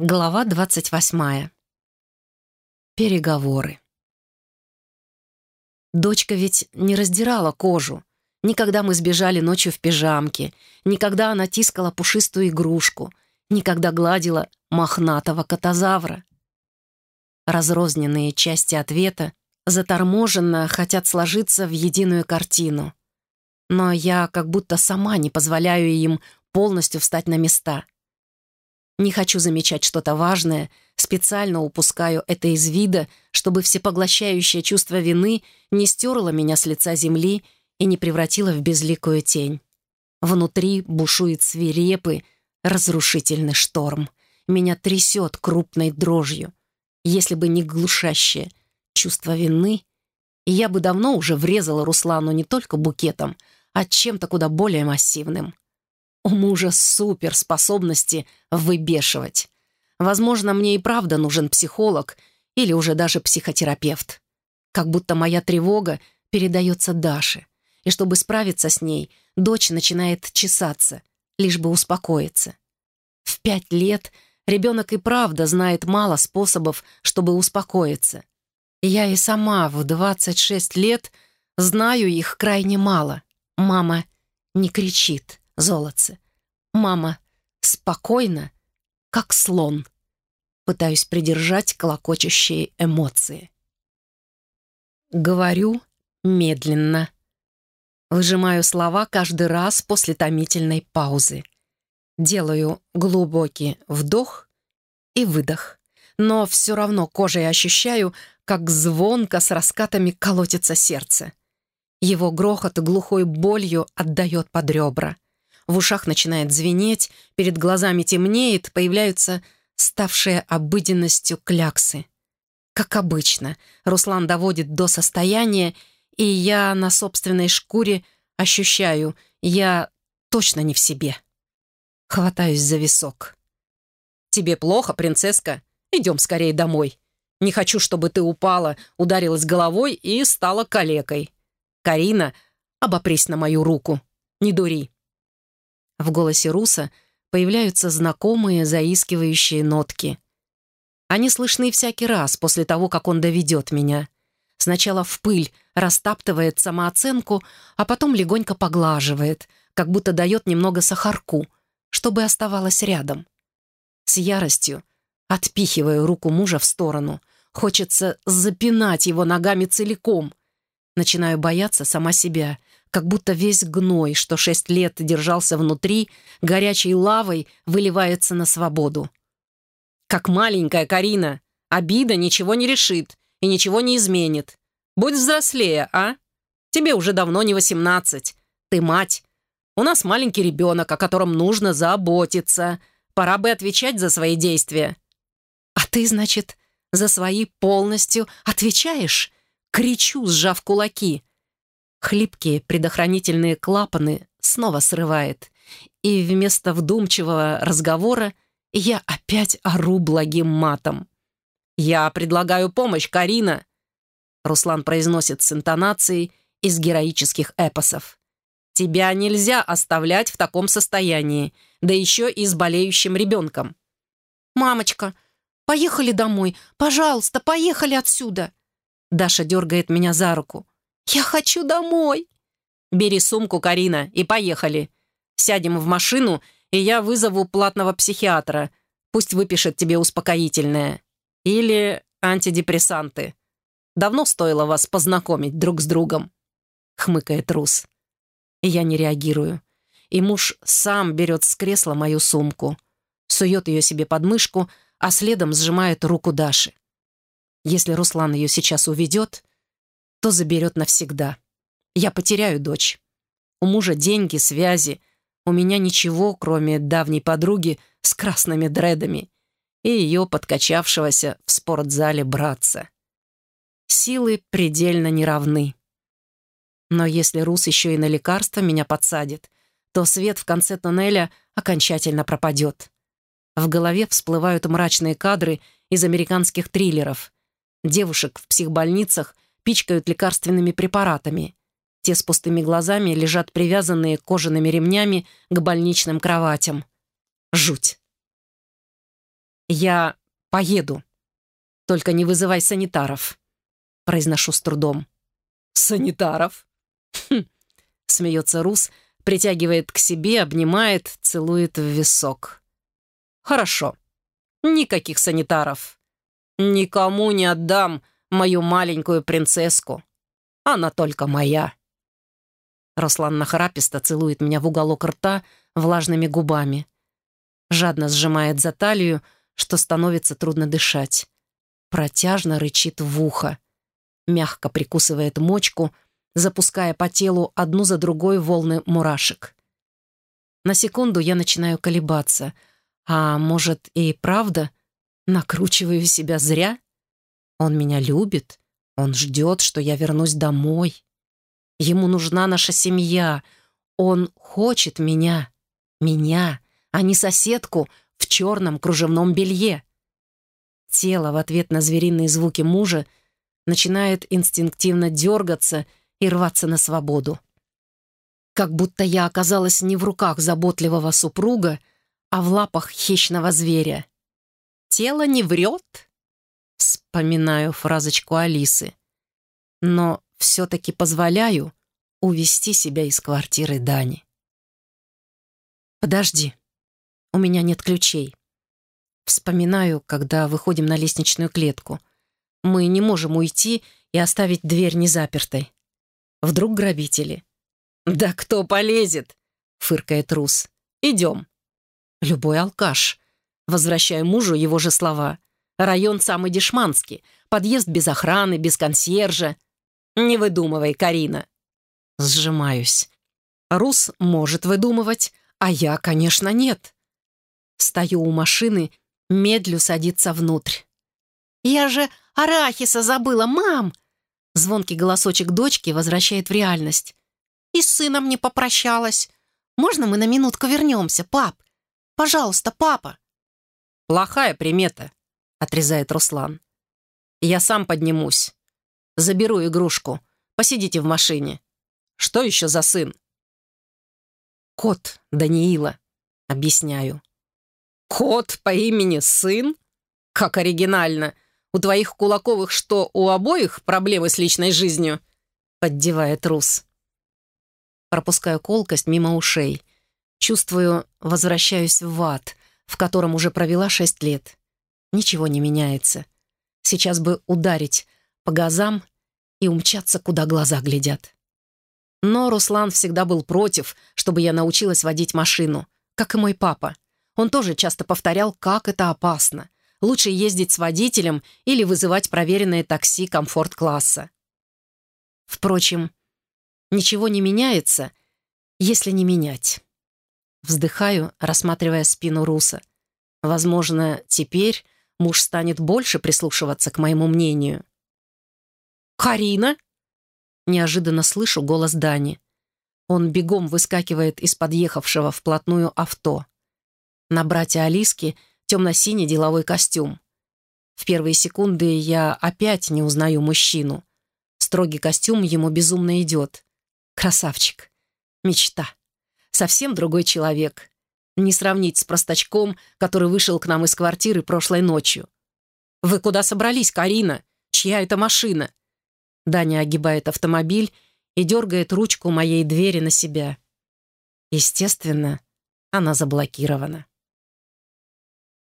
Глава 28. Переговоры. Дочка ведь не раздирала кожу. Никогда мы сбежали ночью в пижамке, никогда она тискала пушистую игрушку, никогда гладила мохнатого котозавра. Разрозненные части ответа заторможенно хотят сложиться в единую картину. Но я как будто сама не позволяю им полностью встать на места — не хочу замечать что-то важное, специально упускаю это из вида, чтобы всепоглощающее чувство вины не стерло меня с лица земли и не превратило в безликую тень. Внутри бушует свирепый, разрушительный шторм. Меня трясет крупной дрожью. Если бы не глушащее чувство вины, я бы давно уже врезала Руслану не только букетом, а чем-то куда более массивным. У мужа суперспособности выбешивать. Возможно, мне и правда нужен психолог или уже даже психотерапевт. Как будто моя тревога передается Даше. И чтобы справиться с ней, дочь начинает чесаться, лишь бы успокоиться. В пять лет ребенок и правда знает мало способов, чтобы успокоиться. Я и сама в 26 лет знаю их крайне мало. Мама не кричит золотце. Мама спокойно, как слон. Пытаюсь придержать колокочущие эмоции. Говорю медленно. Выжимаю слова каждый раз после томительной паузы. Делаю глубокий вдох и выдох. Но все равно кожей ощущаю, как звонко с раскатами колотится сердце. Его грохот глухой болью отдает под ребра — в ушах начинает звенеть, перед глазами темнеет, появляются ставшие обыденностью кляксы. Как обычно, Руслан доводит до состояния, и я на собственной шкуре ощущаю, я точно не в себе. Хватаюсь за висок. «Тебе плохо, принцесска? Идем скорее домой. Не хочу, чтобы ты упала, ударилась головой и стала калекой. Карина, обопрись на мою руку. Не дури. В голосе Руса появляются знакомые заискивающие нотки. Они слышны всякий раз после того, как он доведет меня. Сначала в пыль растаптывает самооценку, а потом легонько поглаживает, как будто дает немного сахарку, чтобы оставалось рядом. С яростью отпихиваю руку мужа в сторону. Хочется запинать его ногами целиком. Начинаю бояться сама себя как будто весь гной, что шесть лет держался внутри, горячей лавой выливается на свободу. «Как маленькая Карина! Обида ничего не решит и ничего не изменит. Будь взрослее, а? Тебе уже давно не восемнадцать. Ты мать. У нас маленький ребенок, о котором нужно заботиться. Пора бы отвечать за свои действия». «А ты, значит, за свои полностью отвечаешь?» Кричу, сжав кулаки. Хлипкие предохранительные клапаны снова срывает, и вместо вдумчивого разговора я опять ору благим матом. «Я предлагаю помощь, Карина!» Руслан произносит с интонацией из героических эпосов. «Тебя нельзя оставлять в таком состоянии, да еще и с болеющим ребенком». «Мамочка, поехали домой, пожалуйста, поехали отсюда!» Даша дергает меня за руку. «Я хочу домой!» «Бери сумку, Карина, и поехали. Сядем в машину, и я вызову платного психиатра. Пусть выпишет тебе успокоительное. Или антидепрессанты. Давно стоило вас познакомить друг с другом», — хмыкает Рус. Я не реагирую. И муж сам берет с кресла мою сумку, сует ее себе под мышку, а следом сжимает руку Даши. Если Руслан ее сейчас уведет, то заберет навсегда. Я потеряю дочь. У мужа деньги, связи. У меня ничего, кроме давней подруги с красными дредами и ее подкачавшегося в спортзале братца. Силы предельно неравны. Но если Рус еще и на лекарство меня подсадит, то свет в конце туннеля окончательно пропадет. В голове всплывают мрачные кадры из американских триллеров. Девушек в психбольницах — пичкают лекарственными препаратами. Те с пустыми глазами лежат привязанные кожаными ремнями к больничным кроватям. Жуть. Я поеду. Только не вызывай санитаров. Произношу с трудом. Санитаров? Хм. Смеется Рус, притягивает к себе, обнимает, целует в висок. Хорошо. Никаких санитаров. Никому не отдам мою маленькую принцесску. Она только моя. Руслан нахраписто целует меня в уголок рта влажными губами. Жадно сжимает за талию, что становится трудно дышать. Протяжно рычит в ухо. Мягко прикусывает мочку, запуская по телу одну за другой волны мурашек. На секунду я начинаю колебаться. А может, и правда накручиваю себя зря? Он меня любит, он ждет, что я вернусь домой. Ему нужна наша семья. Он хочет меня. Меня, а не соседку в черном кружевном белье. Тело в ответ на звериные звуки мужа начинает инстинктивно дергаться и рваться на свободу. Как будто я оказалась не в руках заботливого супруга, а в лапах хищного зверя. «Тело не врет?» Вспоминаю фразочку Алисы. Но все-таки позволяю увести себя из квартиры Дани. «Подожди, у меня нет ключей». Вспоминаю, когда выходим на лестничную клетку. Мы не можем уйти и оставить дверь незапертой. Вдруг грабители. «Да кто полезет?» — фыркает Рус. «Идем». «Любой алкаш». Возвращаю мужу его же слова. «Район самый дешманский. Подъезд без охраны, без консьержа. «Не выдумывай, Карина!» Сжимаюсь. Рус может выдумывать, а я, конечно, нет. Стою у машины, медлю садиться внутрь. «Я же арахиса забыла, мам!» Звонкий голосочек дочки возвращает в реальность. «И с сыном не попрощалась. Можно мы на минутку вернемся, пап? Пожалуйста, папа!» «Плохая примета», — отрезает Руслан. «Я сам поднимусь. Заберу игрушку. Посидите в машине. Что еще за сын?» «Кот Даниила», — объясняю. «Кот по имени сын? Как оригинально! У твоих Кулаковых что, у обоих проблемы с личной жизнью?» — поддевает Рус. Пропускаю колкость мимо ушей. Чувствую, возвращаюсь в ад, в котором уже провела шесть лет. Ничего не меняется. Сейчас бы ударить по газам и умчаться, куда глаза глядят. Но Руслан всегда был против, чтобы я научилась водить машину, как и мой папа. Он тоже часто повторял, как это опасно. Лучше ездить с водителем или вызывать проверенное такси комфорт-класса. Впрочем, ничего не меняется, если не менять. Вздыхаю, рассматривая спину Руса. Возможно, теперь муж станет больше прислушиваться к моему мнению. «Карина?» Неожиданно слышу голос Дани. Он бегом выскакивает из подъехавшего вплотную авто. На брате Алиски темно-синий деловой костюм. В первые секунды я опять не узнаю мужчину. Строгий костюм ему безумно идет. Красавчик. Мечта. Совсем другой человек. Не сравнить с простачком, который вышел к нам из квартиры прошлой ночью. «Вы куда собрались, Карина? Чья это машина?» Даня огибает автомобиль и дергает ручку моей двери на себя. Естественно, она заблокирована.